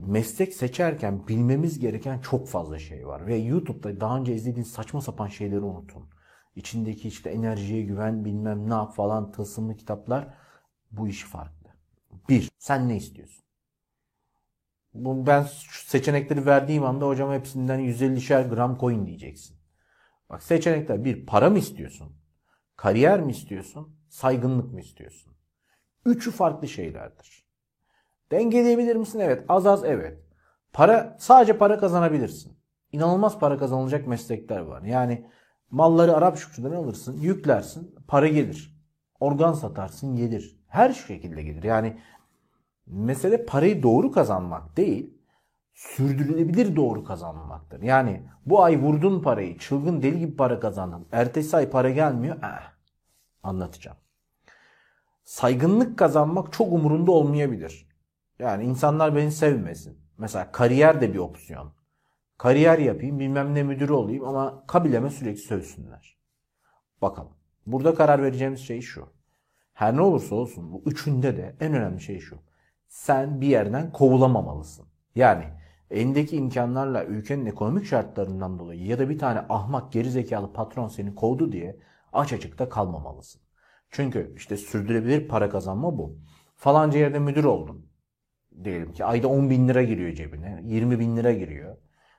meslek seçerken bilmemiz gereken çok fazla şey var. Ve YouTube'da daha önce izlediğiniz saçma sapan şeyleri unutun. İçindeki işte enerjiye güven bilmem ne yap falan tılsımlı kitaplar bu işi farklı. Bir, sen ne istiyorsun? Bu ben seçenekleri verdiğim anda hocam hepsinden 150'şer gram coin diyeceksin. Bak seçenekler bir para mı istiyorsun? Kariyer mi istiyorsun? Saygınlık mı istiyorsun? Üçü farklı şeylerdir. Dengeleyebilir misin? Evet. Az az evet. Para sadece para kazanabilirsin. İnanılmaz para kazanılacak meslekler var. Yani malları Arap şükürden alırsın, yüklersin, para gelir. Organ satarsın, gelir. Her şekilde gelir. Yani mesele parayı doğru kazanmak değil, sürdürülebilir doğru kazanmaktır. Yani bu ay vurdun parayı, çılgın deli gibi para kazandın. Ertesi ay para gelmiyor. Eh, anlatacağım. Saygınlık kazanmak çok umurunda olmayabilir. Yani insanlar beni sevmesin. Mesela kariyer de bir opsiyon. Kariyer yapayım, bilmem ne müdürü olayım ama kabileme sürekli sövsünler. Bakalım. Burada karar vereceğimiz şey şu. Her ne olursa olsun bu üçünde de en önemli şey şu. Sen bir yerden kovulamamalısın. Yani elindeki imkanlarla ülkenin ekonomik şartlarından dolayı ya da bir tane ahmak gerizekalı patron seni kovdu diye aç açıkta kalmamalısın. Çünkü işte sürdürülebilir para kazanma bu. Falanca yerde müdür oldun. Diyelim ki ayda 10 bin lira giriyor cebine. 20 bin lira giriyor.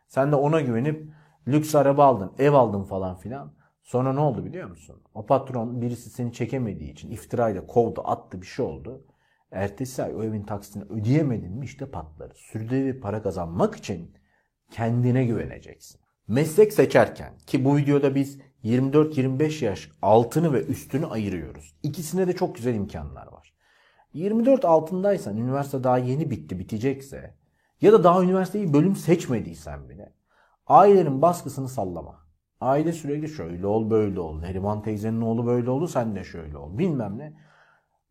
Sen de ona güvenip lüks araba aldın, ev aldın falan filan. Sonra ne oldu biliyor musun? O patron birisi seni çekemediği için iftirayla kovdu, attı bir şey oldu. Ertesi ay o evin taksitini ödeyemedin mi işte patlar. Sürdürülebilir para kazanmak için kendine güveneceksin. Meslek seçerken ki bu videoda biz 24-25 yaş altını ve üstünü ayırıyoruz. İkisine de çok güzel imkanlar var. 24 altındaysan üniversite daha yeni bitti bitecekse ya da daha üniversiteyi bölüm seçmediysen bile ailenin baskısını sallama. Aile sürekli şöyle ol böyle ol. Neriman teyzenin oğlu böyle oldu sen de şöyle ol. Bilmem ne.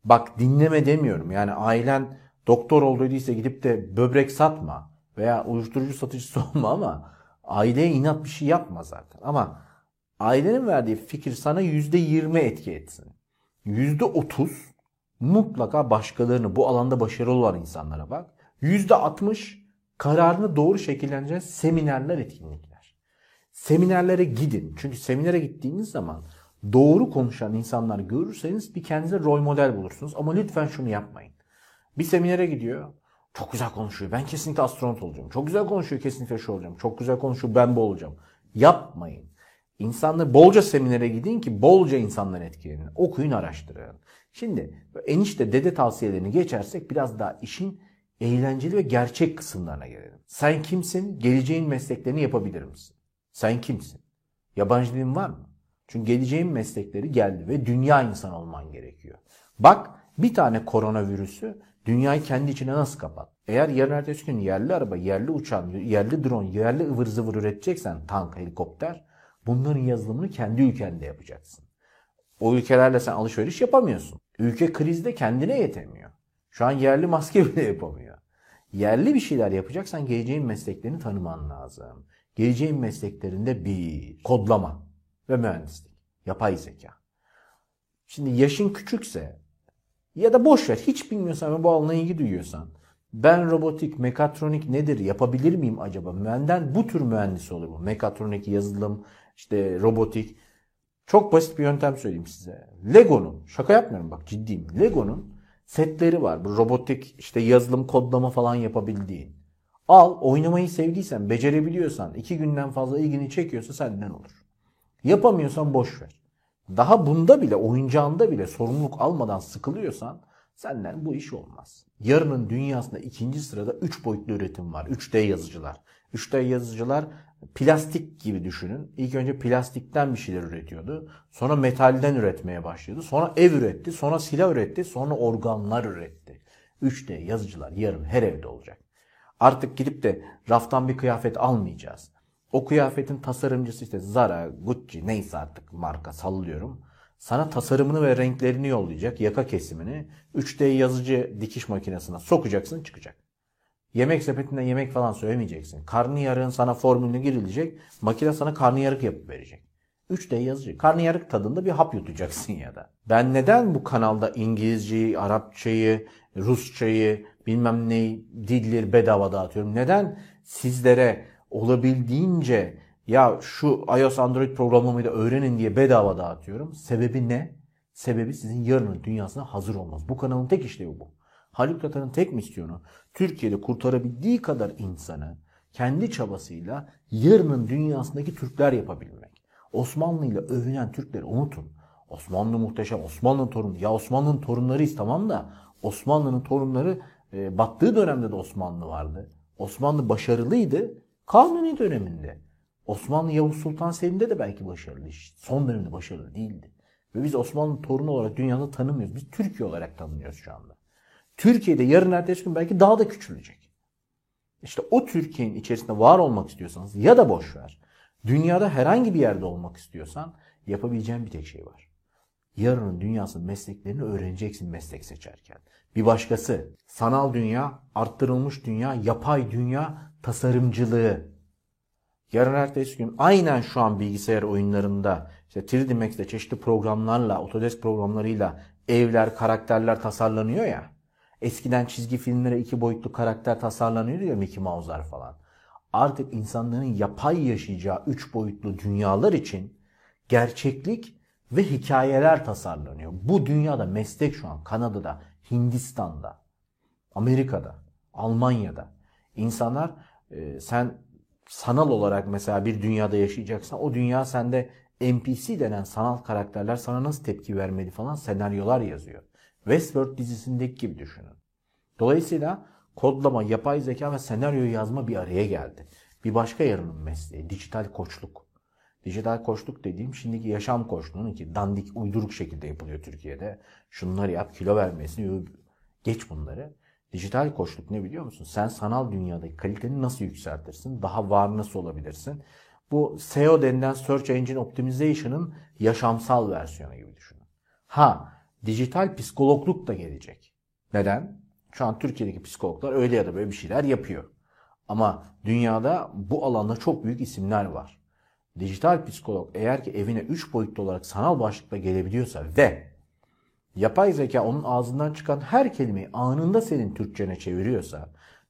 Bak dinleme demiyorum. Yani ailen doktor olduysa gidip de böbrek satma veya uyuşturucu satıcısı olma ama aileye inat bir şey yapma zaten. Ama ailenin verdiği fikir sana %20 etki etsin. %30 mutlaka başkalarını bu alanda başarılı olan insanlara bak. %60 kararını doğru şekillendiren seminerler, etkinlikler. Seminerlere gidin. Çünkü seminere gittiğiniz zaman doğru konuşan insanlar görürseniz bir kendinize rol model bulursunuz. Ama lütfen şunu yapmayın. Bir seminere gidiyor. Çok güzel konuşuyor. Ben kesinlikle astronot olacağım. Çok güzel konuşuyor. Kesinlikle şu olacağım. Çok güzel konuşuyor. Ben bu olacağım. Yapmayın. İnsanlar bolca seminere gidin ki bolca insanlar etkilenin. Okuyun, araştırın. Şimdi enişte dede tavsiyelerini geçersek biraz daha işin eğlenceli ve gerçek kısımlarına gelelim. Sen kimsin? Geleceğin mesleklerini yapabilir misin? Sen kimsin? Yabancı dilin var mı? Çünkü geleceğin meslekleri geldi ve dünya insan olman gerekiyor. Bak bir tane koronavirüsü dünyayı kendi içine nasıl kapat? Eğer yarın ertesi gün yerli araba, yerli uçan, yerli drone, yerli ıvır zıvır üreteceksen tank, helikopter bunların yazılımını kendi ülkende yapacaksın. O ülkelerle sen alışveriş yapamıyorsun. Ülke krizde kendine yetemiyor. Şu an yerli maske bile yapamıyor. Yerli bir şeyler yapacaksan geleceğin mesleklerini tanıman lazım. Geleceğin mesleklerinde bir kodlama ve mühendislik, yapay zeka. Şimdi yaşın küçükse ya da boş ver hiç bilmiyorsan ve bu alana ilgi duyuyorsan ben robotik, mekatronik nedir yapabilir miyim acaba? Benden bu tür mühendis olur mu? Mekatronik, yazılım, işte robotik. Çok basit bir yöntem söyleyeyim size. Lego'nun, şaka yapmıyorum bak ciddiyim. Lego'nun setleri var. Bu robotik işte yazılım, kodlama falan yapabildiğin. Al, oynamayı sevdiysen, becerebiliyorsan, iki günden fazla ilgini çekiyorsa senden olur. Yapamıyorsan boş ver. Daha bunda bile, oyuncağında bile sorumluluk almadan sıkılıyorsan senden bu iş olmaz. Yarının dünyasında ikinci sırada 3 boyutlu üretim var. 3D yazıcılar. 3D yazıcılar plastik gibi düşünün. İlk önce plastikten bir şeyler üretiyordu. Sonra metalden üretmeye başladı. Sonra ev üretti. Sonra silah üretti. Sonra organlar üretti. 3D yazıcılar yarın her evde olacak. Artık gidip de raftan bir kıyafet almayacağız. O kıyafetin tasarımcısı işte Zara, Gucci neyse artık marka sallıyorum. Sana tasarımını ve renklerini yollayacak, yaka kesimini 3D yazıcı dikiş makinesine sokacaksın çıkacak. Yemek sepetinden yemek falan söylemeyeceksin. Karnıyarığın sana formülünü girilecek. Makine sana karnıyarık yapıp verecek. 3D yazıcı. Karnıyarık tadında bir hap yutacaksın ya da. Ben neden bu kanalda İngilizceyi, Arapçayı, Rusçayı, bilmem ne dilleri bedava dağıtıyorum. Neden sizlere olabildiğince ya şu iOS Android programlamayı da öğrenin diye bedava dağıtıyorum. Sebebi ne? Sebebi sizin yarının dünyasına hazır olmaz. Bu kanalın tek işlevi bu. Haluk Tatar'ın tek misyonu Türkiye'de kurtarabildiği kadar insanı kendi çabasıyla yarının dünyasındaki Türkler yapabilmek. Osmanlı ile övünen Türkleri unutun. Osmanlı muhteşem, Osmanlı'nın torunu. Ya Osmanlı'nın torunlarıyız tamam da Osmanlı'nın torunları e, battığı dönemde de Osmanlı vardı. Osmanlı başarılıydı Kanuni döneminde. Osmanlı Yavuz Sultan Selim'de de belki başarılı. Son dönemde başarılı değildi. Ve biz Osmanlı torunu olarak dünyada tanımıyoruz. Biz Türkiye olarak tanınıyoruz şu anda. Türkiye'de yarın ertesi gün belki daha da küçülecek. İşte o Türkiye'nin içerisinde var olmak istiyorsanız ya da boş ver. Dünyada herhangi bir yerde olmak istiyorsan yapabileceğin bir tek şey var. Yarının dünyasının mesleklerini öğreneceksin meslek seçerken. Bir başkası sanal dünya, arttırılmış dünya, yapay dünya, tasarımcılığı. Yarın ertesi gün aynen şu an bilgisayar oyunlarında işte 3D Max'te çeşitli programlarla, Autodesk programlarıyla evler, karakterler tasarlanıyor ya. Eskiden çizgi filmlere iki boyutlu karakter tasarlanıyordu ya Mickey Mouse'lar falan. Artık insanların yapay yaşayacağı üç boyutlu dünyalar için gerçeklik ve hikayeler tasarlanıyor. Bu dünyada meslek şu an Kanada'da, Hindistan'da, Amerika'da, Almanya'da. İnsanlar e, sen sanal olarak mesela bir dünyada yaşayacaksan o dünya sende NPC denen sanal karakterler sana nasıl tepki vermeli falan senaryolar yazıyor. Westworld dizisindeki gibi düşünün. Dolayısıyla kodlama, yapay zeka ve senaryo yazma bir araya geldi. Bir başka yarının mesleği dijital koçluk. Dijital koçluk dediğim şimdiki yaşam koçluğunun ki dandik uyduruk şekilde yapılıyor Türkiye'de. Şunları yap kilo vermesini geç bunları. Dijital koçluk ne biliyor musun? Sen sanal dünyadaki kaliteni nasıl yükseltirsin? Daha var nasıl olabilirsin? Bu SEO denilen Search Engine Optimization'ın yaşamsal versiyonu gibi düşünün. Ha, dijital psikologluk da gelecek. Neden? Şu an Türkiye'deki psikologlar öyle ya da böyle bir şeyler yapıyor. Ama dünyada bu alanda çok büyük isimler var. Dijital psikolog eğer ki evine 3 boyutlu olarak sanal başlıkla gelebiliyorsa ve yapay zeka onun ağzından çıkan her kelimeyi anında senin Türkçene çeviriyorsa,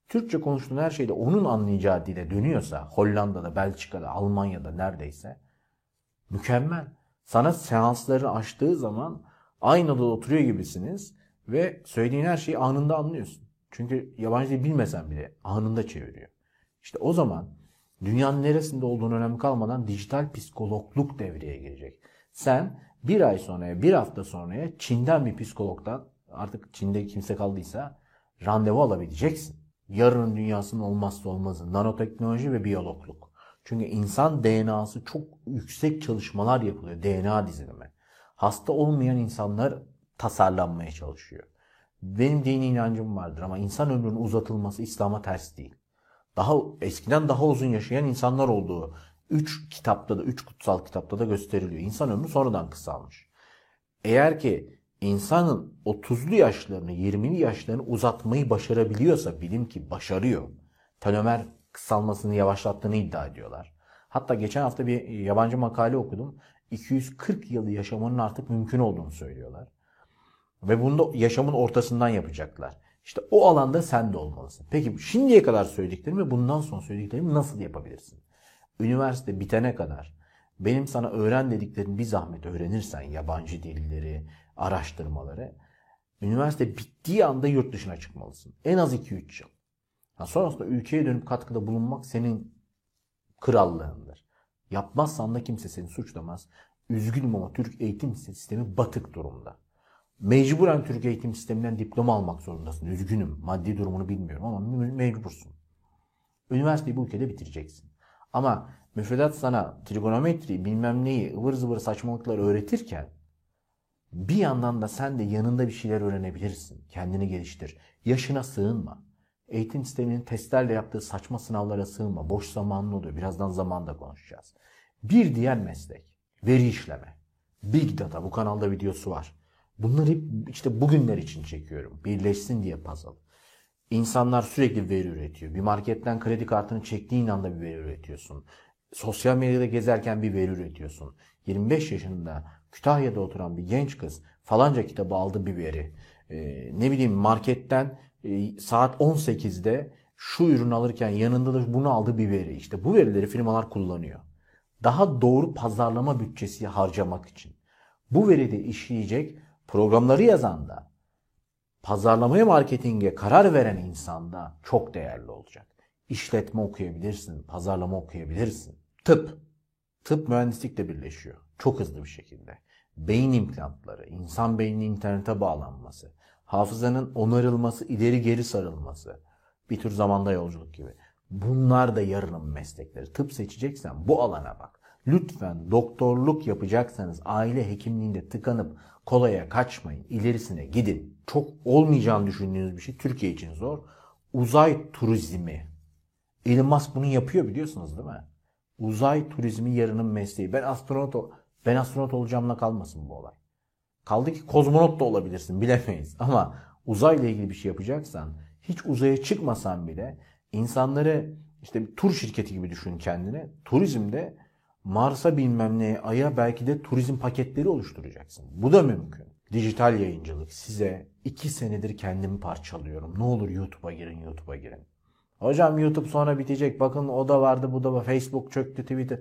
Türkçe konuştuğun her şeyde onun anlayacağı dile dönüyorsa, Hollanda'da, Belçika'da, Almanya'da neredeyse mükemmel. Sana seansları açtığı zaman aynı odada oturuyor gibisiniz ve söylediğin her şeyi anında anlıyorsun. Çünkü yabancı dil bilmesen bile anında çeviriyor. İşte o zaman dünyanın neresinde olduğunu önemli kalmadan dijital psikologluk devreye girecek. Sen bir ay sonraya, bir hafta sonraya Çin'den bir psikologdan artık Çin'de kimse kaldıysa randevu alabileceksin. Yarının dünyasının olmazsa olmazı nanoteknoloji ve biyologluk. Çünkü insan DNA'sı çok yüksek çalışmalar yapılıyor. DNA dizilimi. Hasta olmayan insanlar tasarlanmaya çalışıyor. Benim dini inancım vardır ama insan ömrünün uzatılması İslam'a ters değil. Daha eskiden daha uzun yaşayan insanlar olduğu üç kitapta da, üç kutsal kitapta da gösteriliyor. İnsan ömrü sonradan kısalmış. Eğer ki insanın 30'lu yaşlarını, 20'li yaşlarını uzatmayı başarabiliyorsa bilim ki başarıyor. Telomer kısalmasını yavaşlattığını iddia ediyorlar. Hatta geçen hafta bir yabancı makale okudum. 240 yılı yaşamanın artık mümkün olduğunu söylüyorlar. Ve bunu da yaşamın ortasından yapacaklar. İşte o alanda sen de olmalısın. Peki şimdiye kadar söylediklerimi bundan sonra söylediklerimi nasıl yapabilirsin? Üniversite bitene kadar benim sana öğren dediklerini bir zahmet öğrenirsen yabancı dilleri, araştırmaları üniversite bittiği anda yurt dışına çıkmalısın. En az 2-3 yıl. Ha, sonrasında ülkeye dönüp katkıda bulunmak senin krallığındır. Yapmazsan da kimse seni suçlamaz. Üzgünüm ama Türk eğitim sistemi batık durumda. Mecburen Türk eğitim sisteminden diploma almak zorundasın. Üzgünüm. Maddi durumunu bilmiyorum ama mecbursun. Üniversiteyi bu ülkede bitireceksin. Ama müfredat sana trigonometri bilmem neyi ıvır zıvır saçmalıklar öğretirken bir yandan da sen de yanında bir şeyler öğrenebilirsin. Kendini geliştir. Yaşına sığınma. Eğitim sisteminin testlerle yaptığı saçma sınavlara sığınma. Boş zamanlı oluyor. Birazdan zamanda konuşacağız. Bir diğer meslek. Veri işleme. Big Data. Bu kanalda videosu var. Bunları hep işte bugünler için çekiyorum. Birleşsin diye puzzle. İnsanlar sürekli veri üretiyor. Bir marketten kredi kartını çektiğin anda bir veri üretiyorsun. Sosyal medyada gezerken bir veri üretiyorsun. 25 yaşında Kütahya'da oturan bir genç kız falanca kitabı aldı bir veri. Ee, ne bileyim marketten e, saat 18'de şu ürün alırken yanında da bunu aldı bir veri. İşte bu verileri firmalar kullanıyor. Daha doğru pazarlama bütçesi harcamak için. Bu veride işleyecek programları yazan da pazarlamaya marketinge karar veren insan da çok değerli olacak. İşletme okuyabilirsin, pazarlama okuyabilirsin. Tıp. Tıp mühendislikle birleşiyor. Çok hızlı bir şekilde. Beyin implantları, insan beyninin internete bağlanması, hafızanın onarılması, ileri geri sarılması, bir tür zamanda yolculuk gibi. Bunlar da yarının meslekleri. Tıp seçeceksen bu alana bak. Lütfen doktorluk yapacaksanız aile hekimliğinde tıkanıp kolaya kaçmayın. İlerisine gidin. Çok olmayacağını düşündüğünüz bir şey Türkiye için zor. Uzay turizmi. Elon Musk bunu yapıyor biliyorsunuz değil mi? Uzay turizmi yarının mesleği. Ben astronot ben astronot olacağımla kalmasın bu olay. Kaldı ki kozmonot da olabilirsin bilemeyiz. Ama uzayla ilgili bir şey yapacaksan hiç uzaya çıkmasan bile insanları işte bir tur şirketi gibi düşün kendine. Turizmde Mars'a bilmem neye, Ay'a belki de turizm paketleri oluşturacaksın. Bu da mümkün. Dijital yayıncılık size iki senedir kendimi parçalıyorum. Ne olur YouTube'a girin, YouTube'a girin. Hocam YouTube sonra bitecek. Bakın o da vardı, bu da var. Facebook çöktü, Twitter.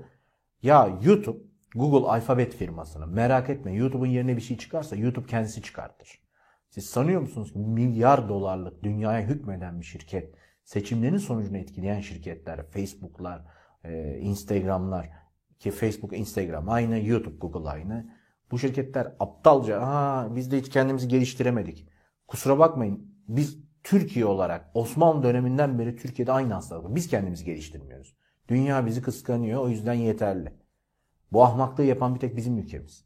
Ya YouTube, Google alfabet firmasını merak etme. YouTube'un yerine bir şey çıkarsa YouTube kendisi çıkartır. Siz sanıyor musunuz ki milyar dolarlık dünyaya hükmeden bir şirket, seçimlerin sonucunu etkileyen şirketler, Facebook'lar, Instagram'lar, ki Facebook, Instagram aynı, YouTube, Google aynı. Bu şirketler aptalca, ha biz de hiç kendimizi geliştiremedik. Kusura bakmayın. Biz Türkiye olarak Osmanlı döneminden beri Türkiye'de aynı hastalık. Biz kendimizi geliştirmiyoruz. Dünya bizi kıskanıyor o yüzden yeterli. Bu ahmaklığı yapan bir tek bizim ülkemiz.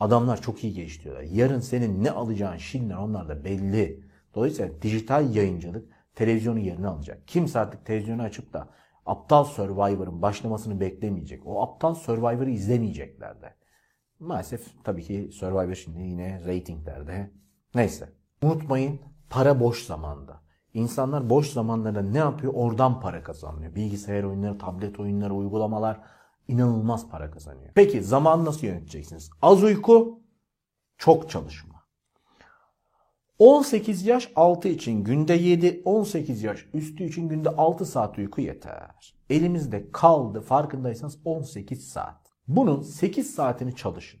Adamlar çok iyi geliştiriyorlar. Yarın senin ne alacağın Şinler onlar da belli. Dolayısıyla dijital yayıncılık televizyonun yerini alacak. Kimse artık televizyonu açıp da aptal Survivor'ın başlamasını beklemeyecek. O aptal Survivor'ı izlemeyecekler de. Maalesef tabii ki Survivor şimdi yine reytinglerde. Neyse. Unutmayın para boş zamanda. İnsanlar boş zamanlarda ne yapıyor? Oradan para kazanıyor. Bilgisayar oyunları, tablet oyunları, uygulamalar inanılmaz para kazanıyor. Peki zaman nasıl yöneteceksiniz? Az uyku, çok çalışma. 18 yaş altı için günde 7, 18 yaş üstü için günde 6 saat uyku yeter. Elimizde kaldı farkındaysanız 18 saat. Bunun 8 saatini çalışın.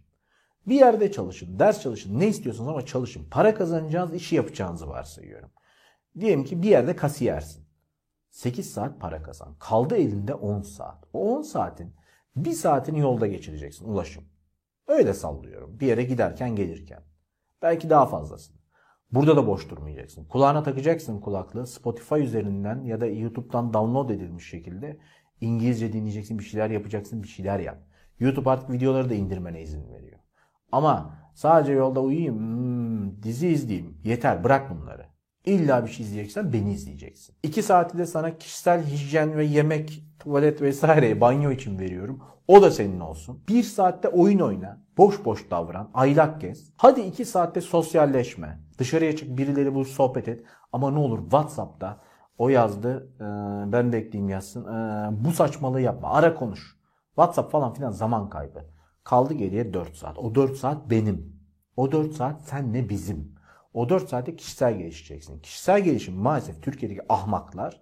Bir yerde çalışın, ders çalışın, ne istiyorsanız ama çalışın. Para kazanacağınız işi yapacağınızı varsayıyorum. Diyelim ki bir yerde kasiyersin. 8 saat para kazan. Kaldı elinde 10 saat. O 10 saatin bir saatini yolda geçireceksin ulaşım. Öyle sallıyorum. Bir yere giderken gelirken. Belki daha fazlasını. Burada da boş durmayacaksın. Kulağına takacaksın kulaklığı. Spotify üzerinden ya da YouTube'dan download edilmiş şekilde İngilizce dinleyeceksin, bir şeyler yapacaksın, bir şeyler yap. YouTube artık videoları da indirmene izin veriyor. Ama sadece yolda uyuyayım, hmm, dizi izleyeyim. Yeter bırak bunları. İlla bir şey izleyeceksen beni izleyeceksin. İki saati de sana kişisel hijyen ve yemek, tuvalet vesaire banyo için veriyorum. O da senin olsun. Bir saatte oyun oyna. Boş boş davran. Aylak gez. Hadi iki saatte sosyalleşme. Dışarıya çık birileri bul sohbet et. Ama ne olur Whatsapp'ta o yazdı. E, ben bekleyeyim yazsın. E, bu saçmalığı yapma. Ara konuş. WhatsApp falan filan zaman kaybı. Kaldı geriye 4 saat. O 4 saat benim. O 4 saat senle bizim. O 4 saatte kişisel gelişeceksin. Kişisel gelişim maalesef Türkiye'deki ahmaklar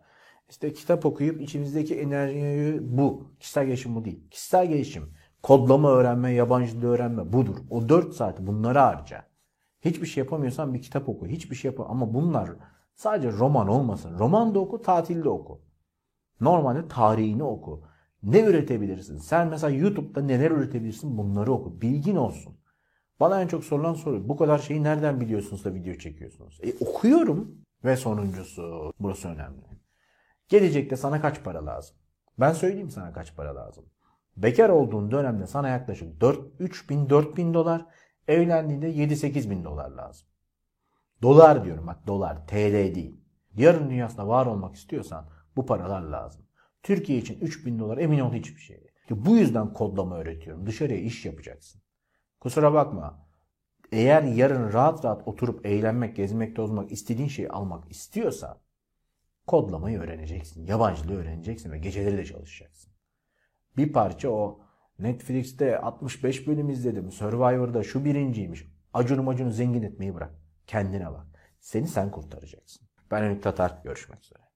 işte kitap okuyup içimizdeki enerjiyi bu. Kişisel gelişim bu değil. Kişisel gelişim kodlama öğrenme, yabancı dil öğrenme budur. O 4 saati bunlara harca. Hiçbir şey yapamıyorsan bir kitap oku. Hiçbir şey yap ama bunlar sadece roman olmasın. Roman da oku, tatilde oku. Normalde tarihini oku. Ne üretebilirsin? Sen mesela YouTube'da neler üretebilirsin? Bunları oku. Bilgin olsun. Bana en çok sorulan soru bu kadar şeyi nereden biliyorsunuz da video çekiyorsunuz? E okuyorum. Ve sonuncusu burası önemli. Gelecekte sana kaç para lazım? Ben söyleyeyim sana kaç para lazım. Bekar olduğun dönemde sana yaklaşık 4, 3 bin 4 bin dolar, evlendiğinde 7-8 bin dolar lazım. Dolar diyorum bak dolar, TL değil. Yarın dünyasında var olmak istiyorsan bu paralar lazım. Türkiye için 3 bin dolar emin ol hiçbir şey. Bu yüzden kodlama öğretiyorum. Dışarıya iş yapacaksın. Kusura bakma. Eğer yarın rahat rahat oturup eğlenmek, gezmek, tozmak, istediğin şeyi almak istiyorsan kodlamayı öğreneceksin. Yabancılığı öğreneceksin ve geceleri de çalışacaksın. Bir parça o Netflix'te 65 bölüm izledim. Survivor'da şu birinciymiş. Acunu macunu zengin etmeyi bırak. Kendine bak. Seni sen kurtaracaksın. Ben Ümit Tatar. Görüşmek üzere.